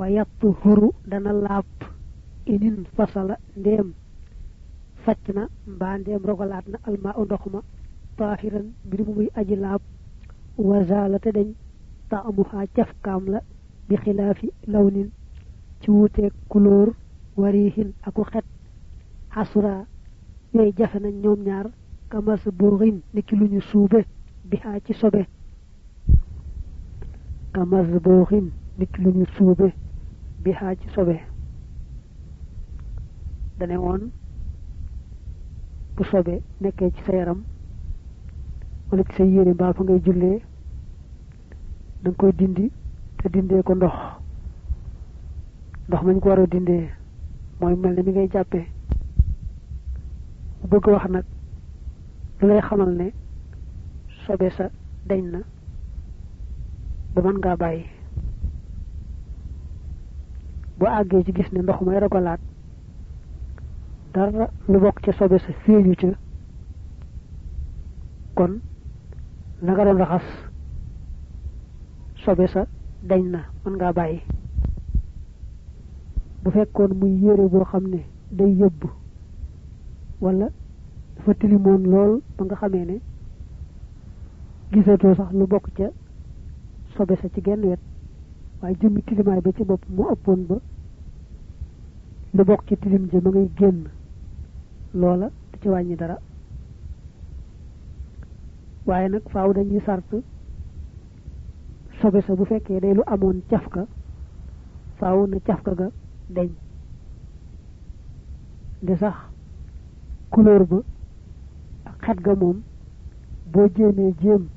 wa huru dana laab inin fasala ndem facc na mbaa ndéem rogalaat na alma u ndox ma taahiran mbir mu muy aji laab wazaala te dañ taamuha cafkaam la bi xilaafi lawnin ci couleur warihin aku xet xasura yooyu jafe nañ ñoom ñaar kamas boorin ni ki luñu suube ci sobe kamas boorin ni ki luñu suube bi haa ci sobe dane woon bu sobe nekkee ci sa yaram wala ci sa yére mbaa fa ngay jullee da koy dindi te dindee ko ndox ndox mañ ko war a dindee mooy mel ne mi ngay bu bëgg wax nag lu lay xamal ne sobe sa dañ na ba mën ngaa bàyyi bu àggee ci gis ne ndox may ragalaat dara lu bokk ca sobe sa feeñu ca kon la nga doon raxas sobe sa dañ na mën ngaa bàyyi. Bu fekkoon muy yére boo xam ne day yëbb wala dafa tilimoon lool ba nga xamee ne gisatoo sax lu bokk ca sobe sa ci genn wet waaye jëmmi tilimaay ba ci bopp mu ëppoon ba lu bokk ci tilim ja ma ngay génn. Loola du ci wàññi dara. Waaye nag faaw dañuy sart. Sobe sa bu fekkee day lu amoon cafka faaw na cafka ga deñ. De sax couleur ba ak xet ga moom boo jéemee jéem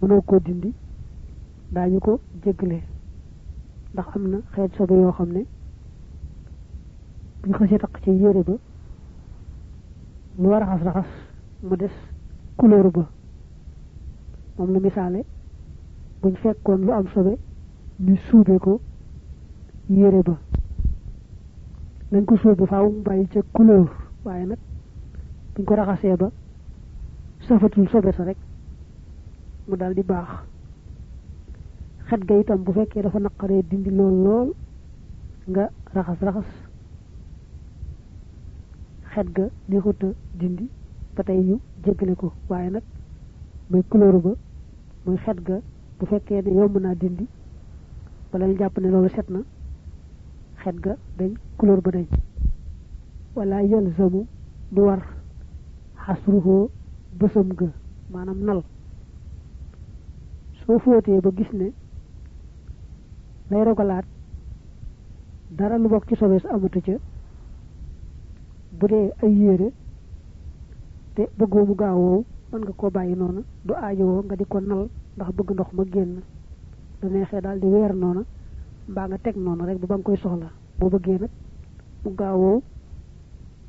mënoo ko dindi daañu ko jéggale ndax am na xeet sobe yoo xam ne buñ xasee taq ci yére ba lu war raxas raxas mu des couleur ba moom la misaale buñ fekkoon lu am sobe ñu suube ko yére ba lañ ko suube faaw mu bàyyi ca couleur waaye nag buñ ko raxasee ba safatul sobe sa rek mu dal di baax xet ga itam bu fekkee dafa naqaree dindi lool lool nga raxas raxas xet ga neexuta dindi ba tey ñu jéggale ko. Waaye nag muy couleur ba muy xet ga bu fekkee ne yomb naa dindi wala ñu jàpp ne loolu set na xet ga dañ couleur ba dañ. Wala yalzamu du war xasruhoo bësam ga maanaam nal. Soo fóotee ba gis ne lay rogalaat dara lu bokk ci sobees amatu ca bu dee ay te bëggoo mu gaawoo mën nga koo bàyyi noonu du aajowoo nga di ko nal ndax bëgg ndox ma génn. Du neexee daal di weer noonu mbaa nga teg noonu rek ba ba nga koy soxla. Boo bëggee nag mu gaawoo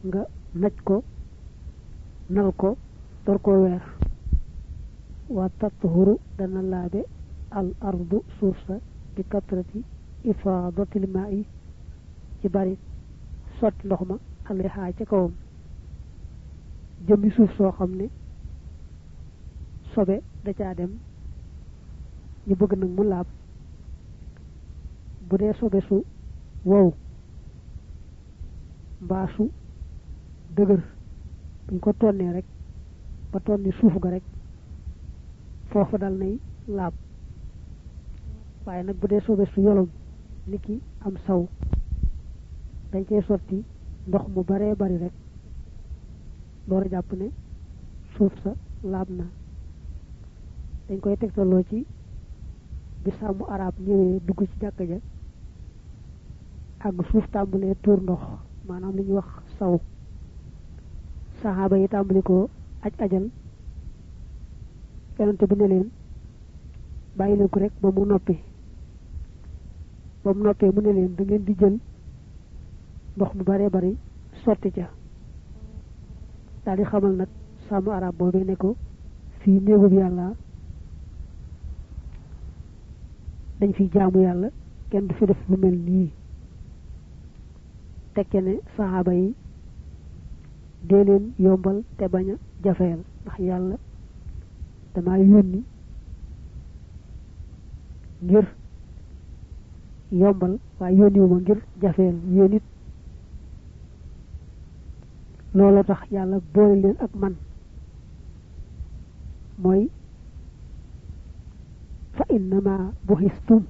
nga naj ko nal ko door koo weer. Wa tathuru dana laabe al ardu suuf sa bi katrati ifaadatil maa'i ci bari sotti ndox ma alayha ca kawam. Jëmmi suuf soo xam ne sobe da caa dem. Ñu bëgg nag mu laab. Bu dee sobe su wow mbaa su dëgër buñ ko tonnee rek ba tonni suuf ga rek foofu dal nay laab. Waaye nag bu dee sobe su yolom niki am saw dañ cey sotti ndox mu baree bari rek. Door a jàpp ne suuf sa laab na. Dañ koy tegtaloo ci bi sàmmu arab ñëwee dugg ci jàkka ja àgg suuf tàmbalee tuur ndox maanaam li ñuy wax saw. Saxaaba yi tàmbali ko aj ajal. Yonante bi ne leen bàyyi leen ko rek ba mu noppi ba mu noppee mu ne leen da ngeen di jël ndox mu baree bari sotti ca. Daal di xamal nag sàmm arab boobee ne ko fii néegub yàlla dañ fi jaamu yàlla kenn du fi def lu mel nii. Tekke ne yi dee leen yombal te bañ a jafeel ndax yàlla dama yónni ngir yombal waaye yónniwuma ngir jafeel. Yéen it loolu tax yàlla boole leen ak man. Mooy fa innama buhistum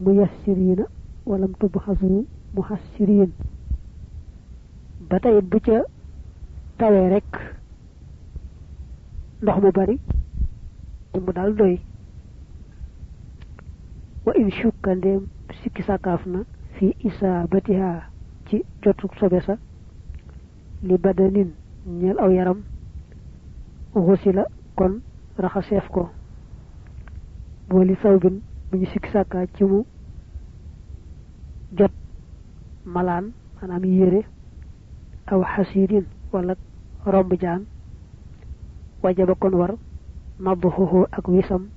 muyassirina walam tubhasu muhassirin. Ba tey bu ca tawee rek ndox mu bari mu dal doy. Wa in shukka ndem sikki sakaaf na fi isaabatiha ci jotu sobe sa li badanin ñeel aw yaram xusila kon raxaseef ko. Boo li sawbin bu ñu sikki sàkkaa ci mu jot malaan maanaam yére aw xasiidin wala romb jaan wajaba kon war ak wisam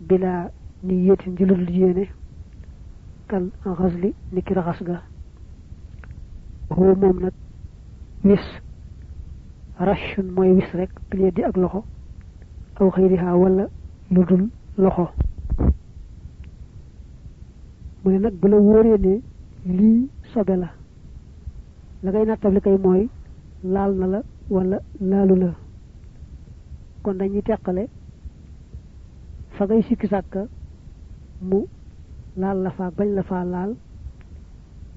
bila ni yéeti njulul yéene kal xasli ni ki raxas ga. Moom nag wis rashun mooy wis rek bil di ak loxo. Aw xëyriha wala lu dul loxo. Mu ne nag bu la wóoree lii sobe la la ngay nattabli kay mooy laal na la wala laalu la. Kon dañuy teqale fa ngay sikki mu laal la faa bañ la faa laal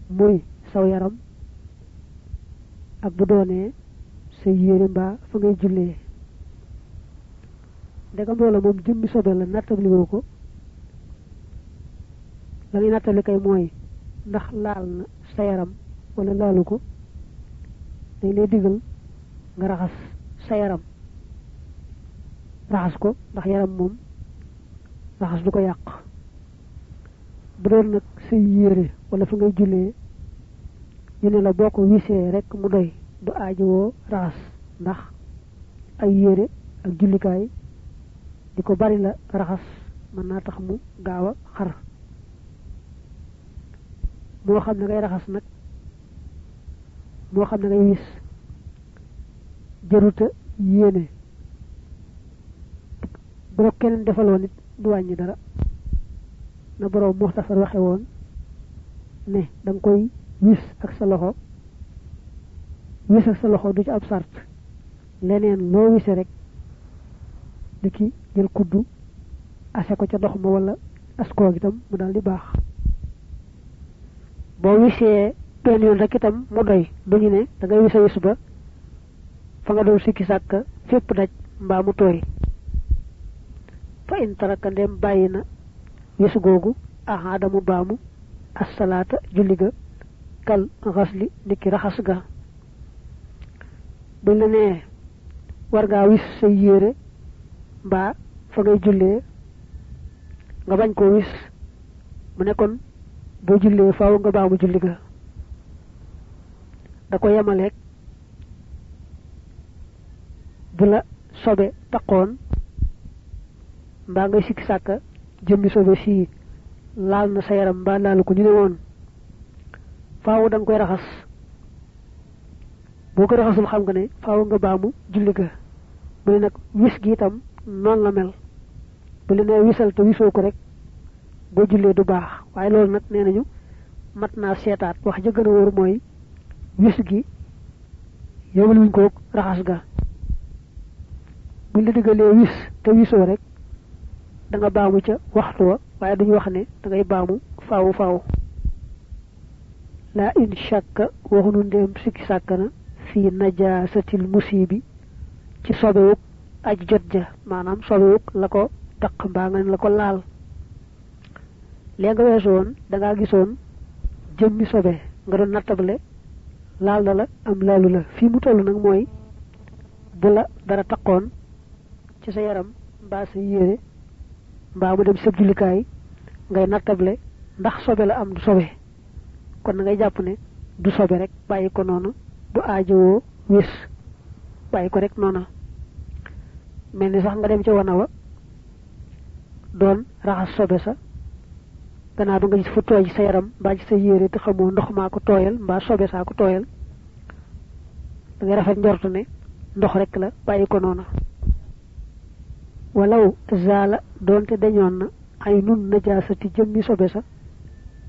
muy saw yaram ak bu doonee sa yére mbaa fa ngay jullee. Ndegam loola moom jëmmi sobe la nattabli woo ko. La ngay nattabli kay mooy ndax laal na sa yaram wala laalu ko. Dañ lay digal nga raxas sa yaram. Raxas ko ndax yaram moom raxas du ko yàq. Bu doon nag sa yére wala fa ngay jullee ñu ne la boo ko wisee rek mu doy du aajowoo raxas ndax ay yére ak jullikaay di ko bari la raxas mën naa tax mu gaaw a xar. Moo xam ne ngay raxas nag moo xam ne ngay wis jëruta yéene. Bu la keneen defaloon it du wàññi dara. Na boroom muxtasar waxe woon ne da nga koy wis ak sa loxo wis ak sa loxo du ci ab sart. Leneen loo wise rek di ki jël kuddu ase ko ca ndox ma wala askoog itam mu daal di baax. Boo wisee benn yoon rek itam mu doy duñu ne da ngay wisa wis ba fa nga doon sikki sàkk fépp daj mbaa mu tooy. Fa in taraka ndem bàyyi na wisu googu ahaada mu baamu assalaata julli ga kal xasli niki raxas buñ nee war ngaa wis say yére mbaa fa ngay jullee nga bañ koo wis. Mu ne kon boo jullee faaw nga baamu julli ga. Da ko yemaleeg bu la sobe taqoon mbaa ngay sikki sàkka jëmmi sobe sii laal na sa yaram mbaa laalu ko ñu ne woon. Faaw da koy raxas boo ko raxasul xam nga ne faaw nga baamu julli ga. Ne nag wis gi itam noonu la mel. Bu nee wisal te wisoo ko rek boo jullee du baax. Waaye loolu nag nee nañu mat naa seetaat. Wax ja gën a wóor mooy wis gi yowal wuñ ko raxas ga. Buñ la diggalee wis te wisoo rek da nga baamu ca waxtu wa waaye duñu wax ne da ngay baamu faawu faaw la in shakka waxunu ndéem sikki sàkk na fii najaasatil musibi ci sobewuk aj jot ja. Maanaam sobewuk la ko taq mbaa nga ne la ko laal. Lee nga weesu woon da ngaa gisoon jëmmi sobe nga doon nattable laal na la am laalu la. Fii mu toll nag mooy bu la dara taqoon ci sa yaram mbaa sa yére mbaa mu dem sa jullikaay ngay nattable ndax sobe la am du sobe. Kon na ngay ne du sobe rek bàyyi ko du aajowoo wis. Bàyyi ko rek noona mel ni sax nga dem ca wana wa. Doon raxas sobe sa. Gannaaw du nga gis fu tooy ci sa yaram mbaa ci sa yére te xamoo ndox maa ko tooyal mbaa sobe saa ko tooyal da ngay rafet njortu ne ndox rek la bàyyi ko noona walaw zaala doonte dañoon na aynun najasati jëmmi sobe sa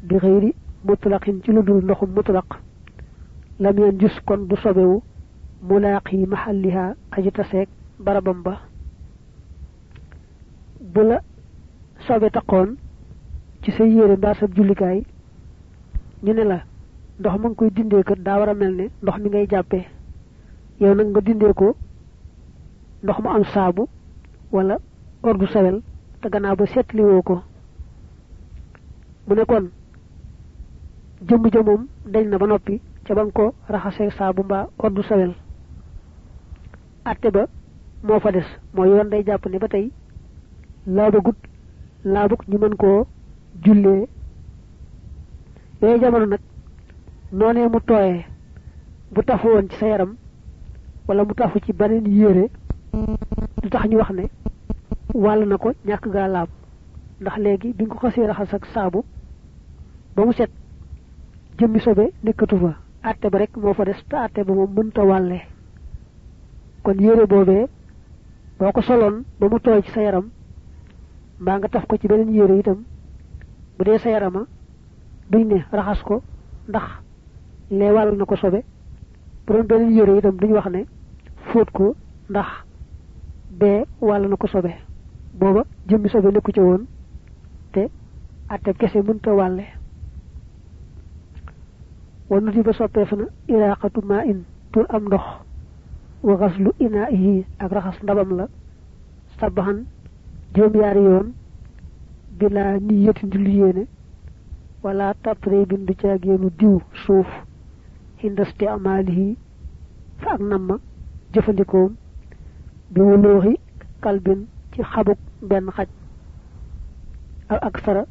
bi xëyri mutlaqin ci lu dul ndoxum mutlaq lam yan jus kon du sobewu mulaqi mahalliha aji taseeg barabam ba. Bu la sobe taqoon ci sa yére mbaa sa jullikaay ñu ne la ndox ma ngi koy dindee kat daa war ndox mi ngay jàppee. Yow nag nga dindee ko ndox mu am saabu wala ordu sawel te gannaaw ba seetli woo ko. Mu ne kon jëmm ja moom dañ na ba noppi ca ba nga ko raxasee saabu mbaa ordu sawel. Atte ba moo fa des. Mooy yoon day jàpp ne ba tey laabagut laabug ñu mën koo jullee. Yooyu jamono nag noonee mu tooyee bu ci sa yaram wala mu tafu ci yére du tax ñu wax ne wàll na ko ñàkk gaa ndax léegi bi nga ko xasee raxas ak saabu ba mu set jëmmi sobe nekkatu fa àtte ba rek moo fa des te àtte ba moom mënta wàlle. kon yére boobee boo ko soloon ba mu tooy ci sa yaram mbaa nga taf ko ci beneen yére itam bu dee sa yarama duñ ne raxas ko ndax lee wàll na ko sobe. bu doon beneen yére itam duñ wax ne fóot ko ndax bee wàll na ko sobe. jëmmi sobe nekku ca woon te atte kese mënta wàlle ونجي بسطفنا إراقة ماء تر أم وغسل إنائه أغرخص نبم لا سبحان جوم ياريون بلا نية جليين ولا تطري بن ديو صوف عند استعماله فأغنم جفلكم بولوه قلب ci xabuk benn xaj ak aksara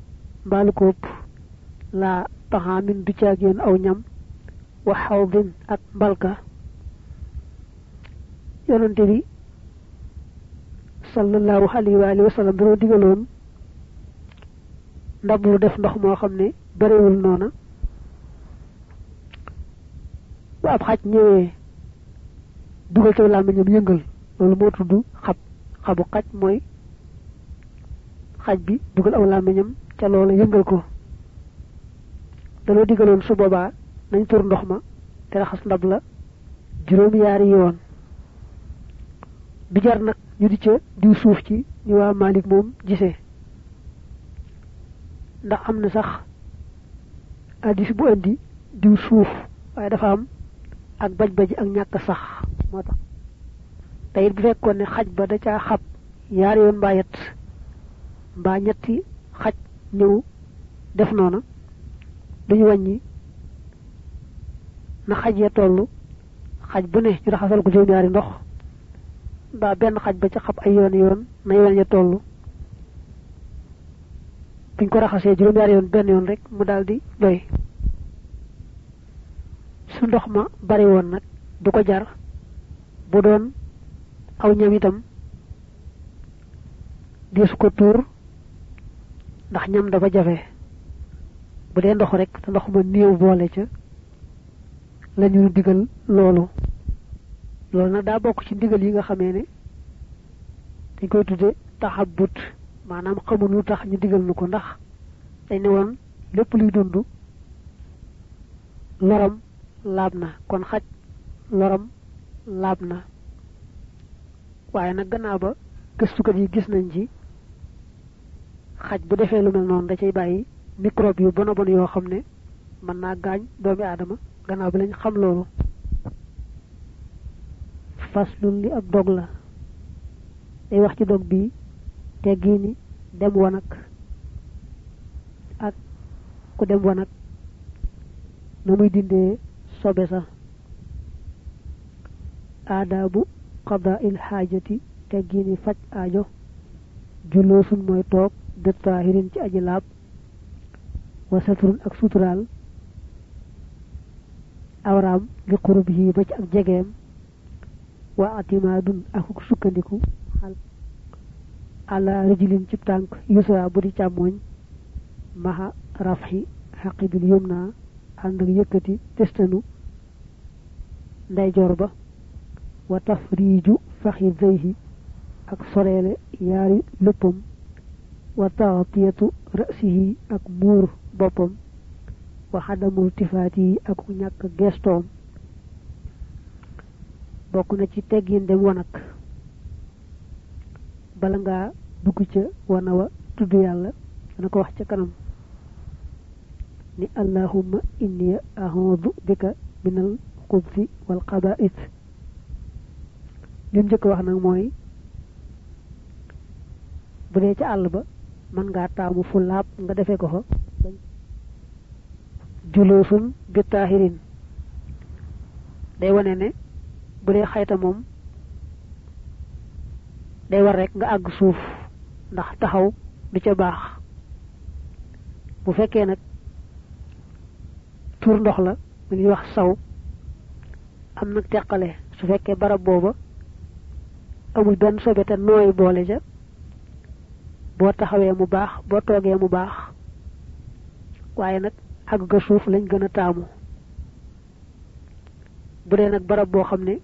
mbaalu koop taxaamin du caageen aw ñam wa xawdin ak mbalka. Yonante bi sallallahu alayhi wa alihi wa sallam dañoo digaloon ndab lu def ndox moo xam ne barewul noona. Bu ab xaj ñëwee dugal ca làmmiñam yëngal loolu moo tudd xab. Xabu xaj mooy xaj bi dugal aw làmmiñam ca loola yëngal ko dañoo digaloon su boobaa nañ tur ndox ma te raxas ndab la juróom yaari yoon. Bi jar nag ñu di ca diw suuf ci ñu waa Malik moom gisee. Ndax am na sax addis bu andi diw suuf waaye dafa am ak baj baji ak ñàkk sax moo tax. Te it bu fekkoon ne xaj ba da caa xab yaari yoon mbaa yett mbaa ñetti xaj ñëw def noona duñu wàññi na xaj ya toll xaj bu ne ñu raxasal ko juróom yaari ndox. Mbaa benn xaj ba ca xab ay yoon yoon na yoon ya buñ ko raxasee juróom yaari yoon benn yoon rek mu daal di doy. Su ndox ma bari woon nag du ko jar. Bu doon aw ñam itam ko tuur ndax ñam dafa bu dee ndox rek te ndox ma néew boole ca lañu digal loolu. Loolu nag daa bokk ci ndigal yi nga xamee ne dañ koy tudde taxabut maanaam xamul lu tax ñu digal nu ko ndax dañ ne woon lépp luy dund loram laab na kon xaj loram laab na. Waaye nag gannaaw ba gëstukat yi gis nañ xaj bu defee lu mel noonu da cay bàyyi microbe yu bon a bon yoo xam ne mën naa gaañ doomi aadama. Gannaaw bi lañ xam loolu. Faslun li ab dog la. Day wax ci dog bi teggi ni dem wanag ak ku dem wanag na muy sobe sa. Aadaabu qada il xaajati teggi ni faj aajo. Julloosun mooy toog de taahirin ci aji laab وستر اكسوترال اورام لقربه بج اك جيغيم واعتماد اكو سكانديكو على رجل تبتانك يسرى يسرا بودي تامون ما رفعي حقيب اليمنى عند يكتي تستنو داي جوربا وتفريج فخذيه اك سوريل ياري لبوم وتغطيه راسه أكبور boppam. Wa xadamul tifaati ak ñàkk gestoom. Bokk na ci teggin dem wanak bala ngaa dugg ca wana wa tudd yàlla dana ko wax ca kanam. Ni allahumma inni a'udhu bika minal xubsi wal qaba'ith lim njëkk wax nag mooy bu dee ca àll ba man ngaa taamu fu nga ko juloosun bi taahirin. Day wane ne bu dee xayta moom day war rek nga àgg suuf ndax taxaw du ca baax. Bu fekkee nag tur ndox la ñuy wax saw am nag teqale. Su fekkee barab booba amul benn sobe te ja boo taxawee mu baax boo toogee mu baax. Waaye nag àgg ga suuf lañ gën a taamu. Bu dee nag barab boo xam ne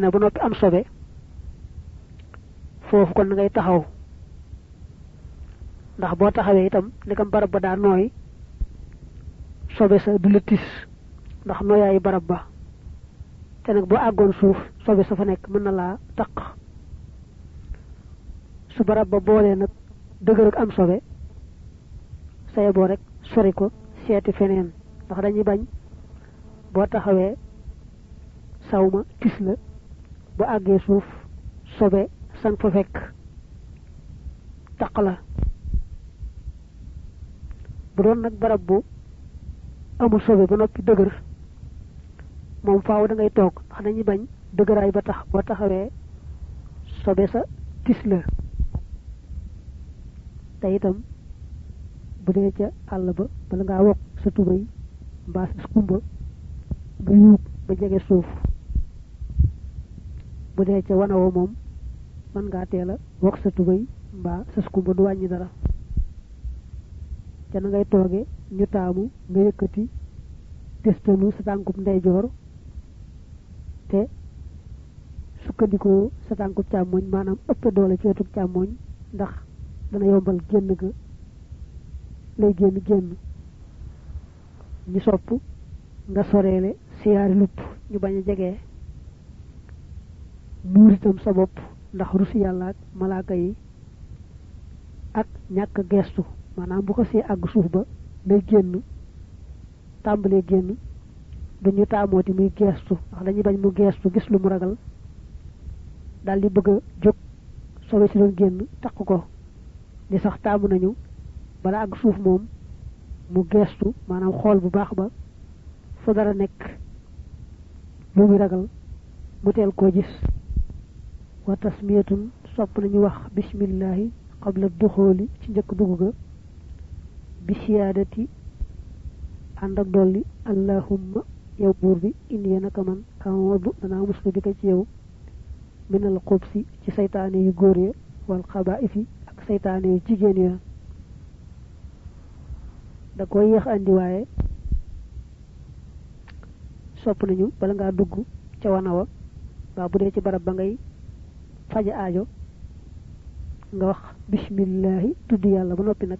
na ba noppi am sobe foofu kon ngay taxaw. Ndax boo taxawee itam ndekam barab ba daa nooy sobe sa du la tis ndax nooyaayu barab ba te nag boo àggoon suuf sobe sa fa nekk mën na laa taq. Su barab ba boolee nag ak am sobe saye boo rek sori ko seeti feneen ndax dañuy bañ boo taxawee sawma tis la bu àggee suuf sobe sang fa fekk taq la. Bu doon nag barab bu amul sobe ba noppi dëgër moom faaw da ngay toog ndax dañuy bañ dëgëraay ba tax boo taxawee sobe sa tis la. Te bu dee ca àll ba bala ngaa wokk sa tubay mbaa sa skumba nga yuub ba jege suuf. Bu dee ca wana wa moom mën ngaa teel a wokk sa tubay mbaa sa skumba du wàññi dara. Ca na ngay tooge ñu taamu nga yëkkati testanu sa tànkub ndeyjoor te sukkandikoo sa tànkub càmmoñ maanaam ëpp doole ci wetuk càmmoñ ndax dana yombal génn ga lay génn génn. Ñu sopp nga soreele siyaari lupp ñu bañ a jege. Muur sa bopp ndax rusi yàlla ak malaaka yi ak ñàkk geestu maanaam bu ko see àgg suuf ba lay génn tàmbalee génn duñu taamooti muy geestu ndax dañuy bañ mu geestu gis lu mu ragal daal di bëgg a jóg sobe si doon génn takk ko. Di sax taamu nañu bala àgg suuf moom mu geestu maanaam xool bu baax ba fu dara nekk lu muy ragal mu teel koo gis wa tasmiyatun sopp nañu wax bismillahi qabla duxooli ci njëkk dugg ga bi siyaadati ànd ak dolli allahumma yow buur bi indi naka man awoodu danaa muslu bi ci yow minal xubsi ci saytaane yu góor ya wal xabaa'ifi ak saytaane yu jigéen ya da koy yéex andi waaye sopp nañu bala ngaa dugg ca wana wa waa bu dee ci barab ba ngay faja aajo nga wax bismillahi tudd yàlla ba noppi nag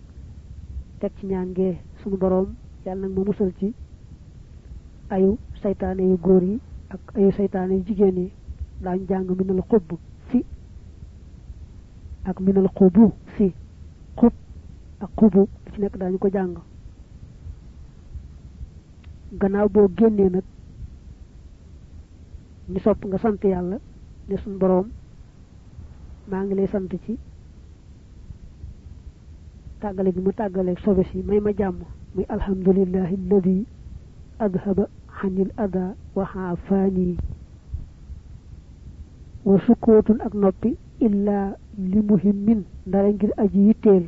teg ci ñaan ngee sunu boroom yàlla nag ma musal ci ayu saytaane yu góor yi ak ayu saytaane yu jigéen yi jàng minal xubb si ak minal xubu si xub ak xubu ci nekk daañu ko jàng gannaaw boo génnee nag ñu sopp nga sant yàlla ne suñ boroom maa ngi lay sant ci tàggale bi mu tàggaleeg sobe si may ma jàmm muy alhamdulillahi alladi adhaba xanil ada wa xaafaani wa ak noppi illaa li muhimmin ndara ngir aji yitteel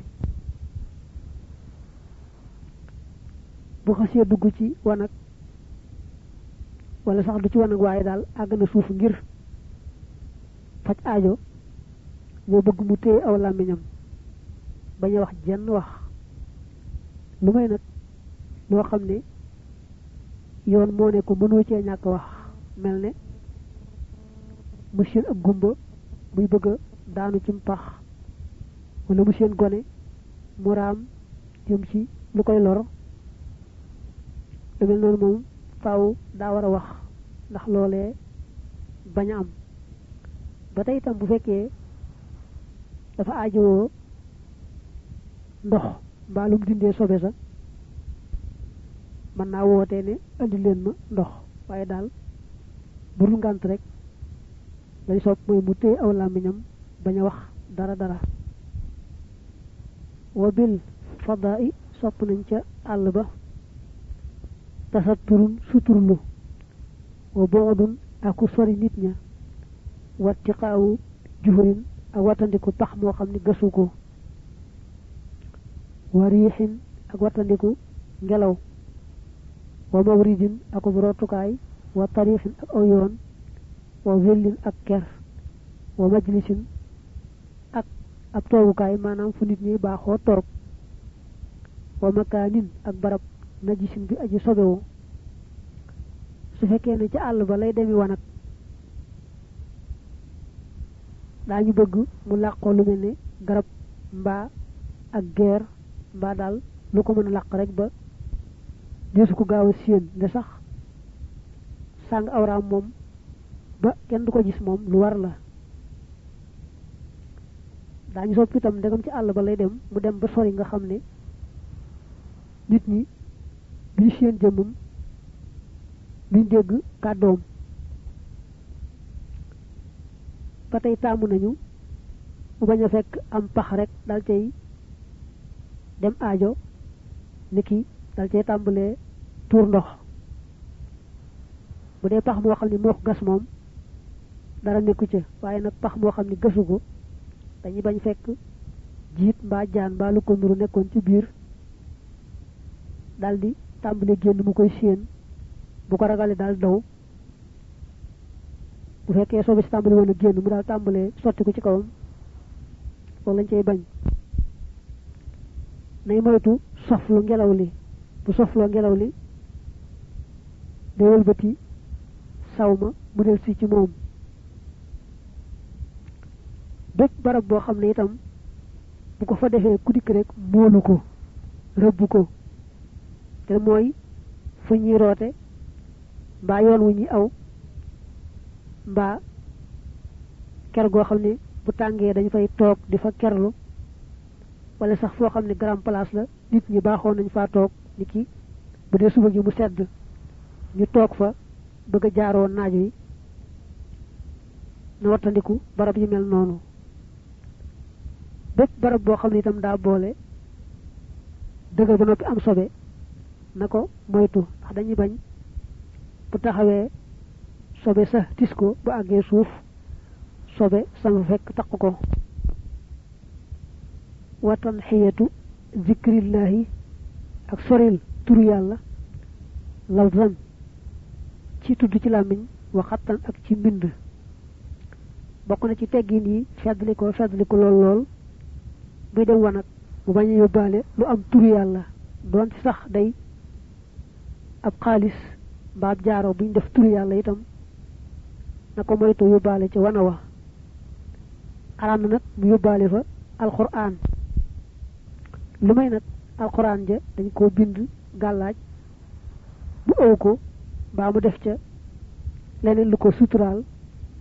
bu xasee dugg ci wanag wala sax du ci wanag waaye daal àgg na suuf ngir faj aajo. Ñoo bëgg mu téye aw làmmiñam. Bañ a wax jenn wax. Lu may nag loo xam ne yoon moo ne ko mënoo cee ñàkk wax. Mel ne monsieur ak gumba muy bëgg daanu ci mpax. Wala mu seen gone mu jëm ci lu koy lor lu mel noonu moom faaw daa war a wax ndax loolee bañ am ba tey itam bu fekkee dafa aajowoo ndox mbaalum dindee sobe sa mën naa wootee ne andi leen ma ndox waaye daal burul ngànt rek lañ sopp mooy mu téye aw làmmiñam bañ a wax dara dara wa bil fadaa'i sopp nañ ca àll ba tasatturun suturlu wa boodun aku sori nit ña wattiqaawu juhurin ak wattandiku pax moo xam ni wa riixin ak wattandiku ngelaw. Wa mawridin ak rotukaay wa tariixin ak aw wa wellin ak wa majlisin ak ab maanaam fu nit ñi wa makaanin ak barab najisin bi aji sobewu. Su fekkee ne ci àll ba lay demi wanag daañu bëgg mu làqoo lu mel garab mbaa ak geer mbaa daal lu ko mën a rek ba deesu ko gaaw a séen. Nde sax sàng awraam moom ba kenn du ko gis moom lu war la. Daañu sopp itam ndegam ci àll ba lay dem mu dem ba sori nga xam nit ñi duñu séen jëmmam duñ dégg kàddoom. Ba tey taamu nañu bañ a am pax rek dal cay dem aajo niki dal cay tàmbalee tuur ndox. Bu dee pax moo xam ne moo ko gas moom dara nekku ca waaye nag pax moo xam ne gasu bañ fekk jiit mbaa jaan mbaa lu ko nuru nekkoon ci biir daldi tàmbale génn mu koy séen. bu ko ragalee daal daw. bu fekkee soobe si tàmbali woon a génn mu daal tàmbalee sotti ko ci kawam. loolu lañ cay bañ. nay moytu soflu ngelaw bu sofloo ngelaw li day wëlbati saw ma mu del si ci moom. bépp barab boo xam ne itam bu ko fa defee ku dikk rek rëbb ko te mooy fu ñuy roote mbaa yoon wu ñuy aw mbaa ker goo xam ne bu tàngee dañ fay toog di fa kerlu wala sax foo xam ne grand place la nit ñi baaxoon nañ faa toog ni ki bu dee suba gi mu sedd ñu toog fa bëgg a jaaroo naaj wi na wattandiku barab yu mel noonu. Bépp barab boo xam ne itam daa boole dëgër ba noppi am sobe na ko moytu ndax dañuy bañ bu taxawee sobe sa tis ko bu àggee suuf sobe sama fekk taq ko. Watan xiyatu zikrillahi ak soril turu yàlla lafzan ci tudd ci làmmiñ waxattan ak ci mbind. Bokk na ci teggin yi feddli ko feddli ko lool lool. Buy dem wanag mu bañ yóbbaale lu am turu yàlla. Doon sax day ab xaalis mbaa ab jaaro buñ def turu yàlla itam na ko moytu yóbbaale ci wana wa. Araam na nag mu yóbbaale fa alquran lu may alquran ja dañ koo bind gàllaaj bu ëw ko mu def ca leneen lu ko suturaal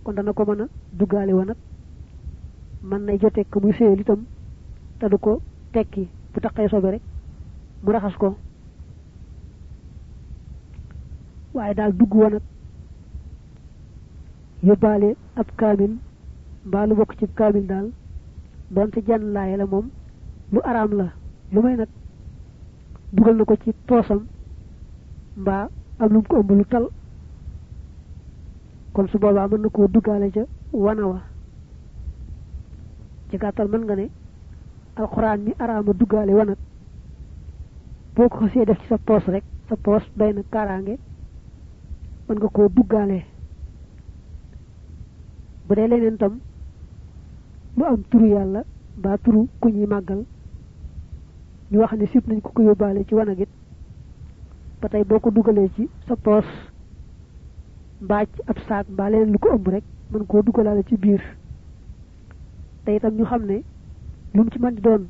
kon dana ko mën a duggaale wa nag. Mën nay joteeg muy séyal itam te du ko tekki bu sobe rek mu raxas ko waaye daal dugg wa nag yóbbaale ab kaamil mbaa lu bokk ci kaamil daal doonte jànn laaye la moom lu araam la lu may nag dugal na ko ci poosam mbaa am lu ko ëmb lu tal. Kon su boobaa mën na koo duggaale ca wana wa. Ci gàttal mën nga ne alxuraan mi araama duggaale wanag boo ko xasee def ci sa poos rek sa poos doy na mën nga koo duggaale. Bu dee leneen tam lu am turu yàlla mbaa turu ku ñuy màggal. Ñu wax ne sib nañ ko ko yóbbaale ci wanag it. Ba tey boo ko ci sa poos mbaa ab saak mbaa leneen lu ko ëmb rek mën koo dugalaale ci biir. Te ñu ne lu ci mën di doon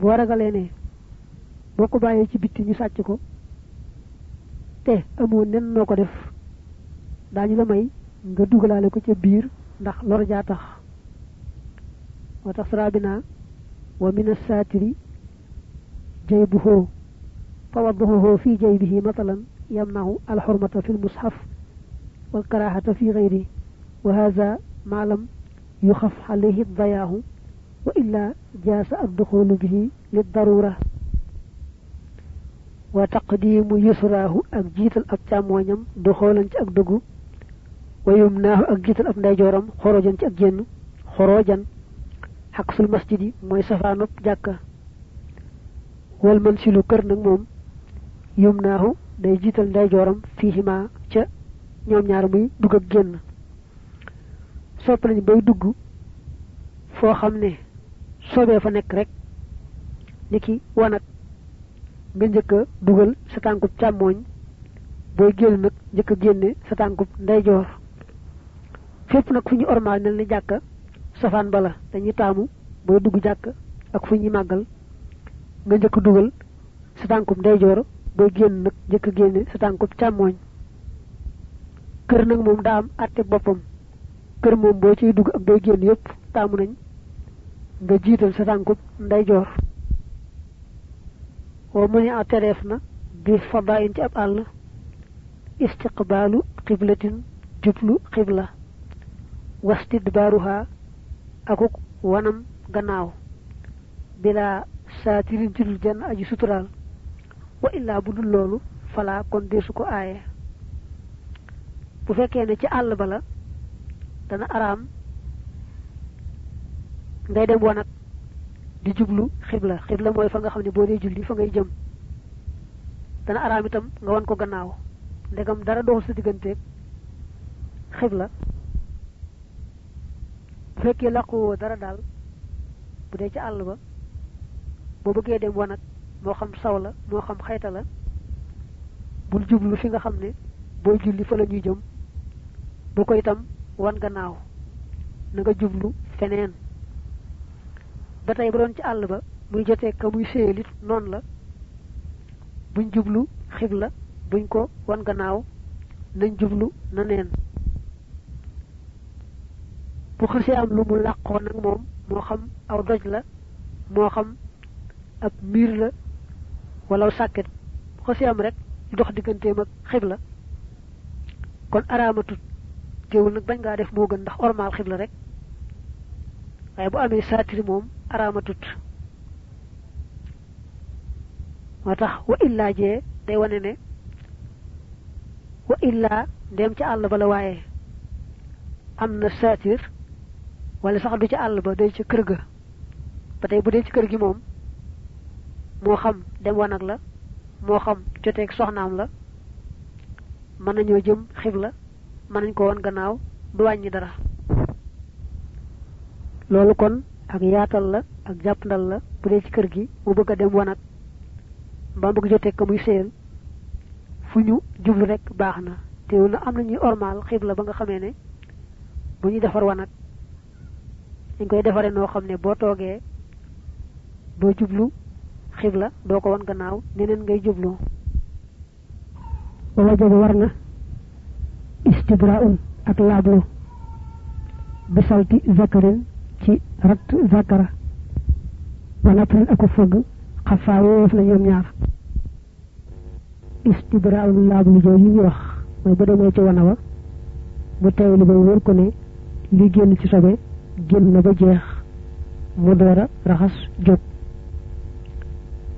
ne boo ko ci bitti ñu ko te amoo nen noo ko def daañu la may nga dugalaale ko ca biir ndax lor jaa tax moo tax sarabina wa min assaatiri jaybuhu فوضعه في جيبه مثلا يمنع الحرمة في المصحف والكراهة في غيره وهذا ما لم يخف عليه الضياع وإلا جاز الدخول به للضرورة wa taqdimu yusrahu ak jital ak chamoñam du xolan ci ak dugu wa yumnahu ak jital ab ndayjoram xorojan ci ak genn xorojan haqsul masjidi moy safanu jakka wal mansilu kër nak mom yumnahu day jital ndayjoram fihima ca ñom ñaar muy dug ak genn sopp lañ bay dugg fo xamne sobe fa nek rek niki wanag nga njëkk dugal sa tànkub càmmooñ booy génn nag njëkk a génne sa tànkub ndeyjoor. Fépp nag fu ñu ormaal mel ni jàkka safaan bala dañuy taamu booy dugg jàkk ak fu ñuy màggal. Nga njëkk dugal sa tànkub ndeyjoor booy génn nag njëkk génne sa tànkub càmmooñ kër nag moom daa am boppam. Kër moom boo ciy dugg ak booy génn yépp taamu nañ. Nga jiital sa tànkub wa mu ni a tereef na bi fadain ci ab àll istiqbaalu qiblatin jublu qibla wastidbaaruha akuk wanam gannaaw bila saatirin ci dul jenn aji suturaal wa illa bu dul loolu fala kon deesu ko aaye. Bu fekkee ne ci àll ba la dana araam ngay dem di jublu xibla. Xibla mooy fa nga xam ne boo dee julli fa ngay jëm. Dana araam itam nga wan ko gannaaw. Ndegam dara doxul sa digganteeg xibla. Bu fekkee làquwoo dara daal bu dee ci àll ba boo bëggee dem wanag moo xam saw la xam xayta la bul jublu fi nga xam ne booy julli fa la ñuy jëm. Bu ko itam wan gannaaw na nga jublu feneen ba tey ba doon ci àll ba muy jotee ka muy séyalit noonu la. Buñ jublu xibla buñ ko wan gannaaw nañ jublu na neen. Bu xasee am lu mu làqoo nag moom moo xam aw doj la moo xam ab miir la wala sàkket. Bu am rek dox digganteem ak xibla. Kon araamatut teewul nag bañ ngaa def moo gën ndax ormaal xibla rek. Waaye bu amee saatiri moom araamatut moo tax wa illaa jee day wane ne wa illaa ndem ci àll ba la waaye am na saatir wala sax du ci àll ba day ci kër ga. Ba tey bu dee ci kër gi moom moo xam dem wanag la moo xam la jëm nañ ko woon gannaaw du dara. Kon ak yaatal la ak jàppandal la bu dee ci kër gi mu bëgg a dem wanag. Mbaa bëgg joteeg ka muy séyal fu ñu jublu rek baax na. Teewul na am na ñuy ormaal xibla ba nga xamee ne bu ñuy defar wanag dañ koy defaree noo xam ne boo toogee jublu xibla doo ko wan gannaaw neneen ngay jublu wa wajaba war na istibraun ak laablu. Bi salti zakarin ci rat zakara wa naprin aku fëgg xafaa woof na ñoom ñaar istibraun laablu jooju ñu wax mooy ba demee ci wana wa mu teewlu ba wóor ko ne li génn ci sobe génn na ba jeex mu door a raxas jóg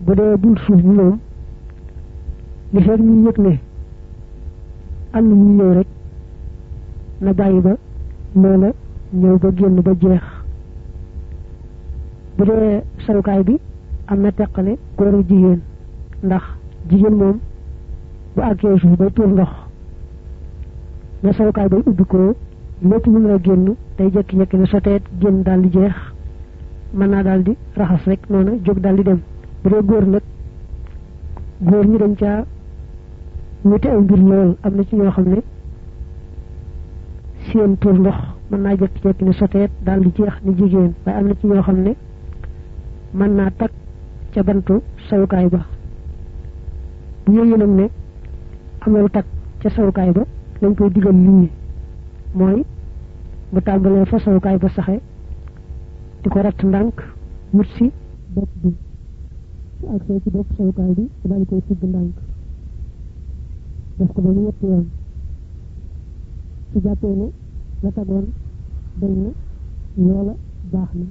bu dee bul suuf bi moom li fekk ñu yëg ne am na ñu ñëw rek na bàyyi ba loola ñëw ba génn ba jeex bu dee bi am na teqale góor ak jigéen. Ndax jigéen moom bu àggee suuf bay tuur ndox. Na sarukaay bay ubbi ko lépp mën a génn day jekki-jekki ne soteet génn daal di jeex. Mën naa daal di raxas rek noonu jóg daal di dem. Bu dee góor nag góor ñi dañ caa wuti ay mbir lool. Am na ci ñoo xam ne seen tuur ndox mën naa jekki-jekki ne soteet daal di jeex ni jigéen. Waaye am na ci ñoo xam ne mën naa tag ca bantu sawukaay ba. Bu yooyu nag ne am na lu tag ca sawukaay ba lañ koy digal nit ñi. Mooy bu tàmbalee fa sawukaay ba saxe di ko ratt ndànk wut si bopp bi. Su agsee ci bopp sawukaay bi daal koy sigg ndànk. Def ko ba mu ñetti yoon. Su jàppee ne la tagoon dañ na loola baax na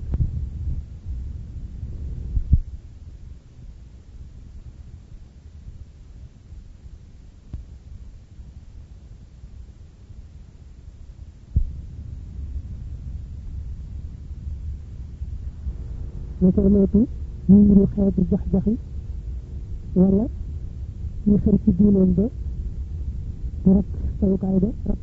naka moytu ñu ngiru xeetu jax-jaxi wala ñu xër ci diineen ba rat sawukaay ba rat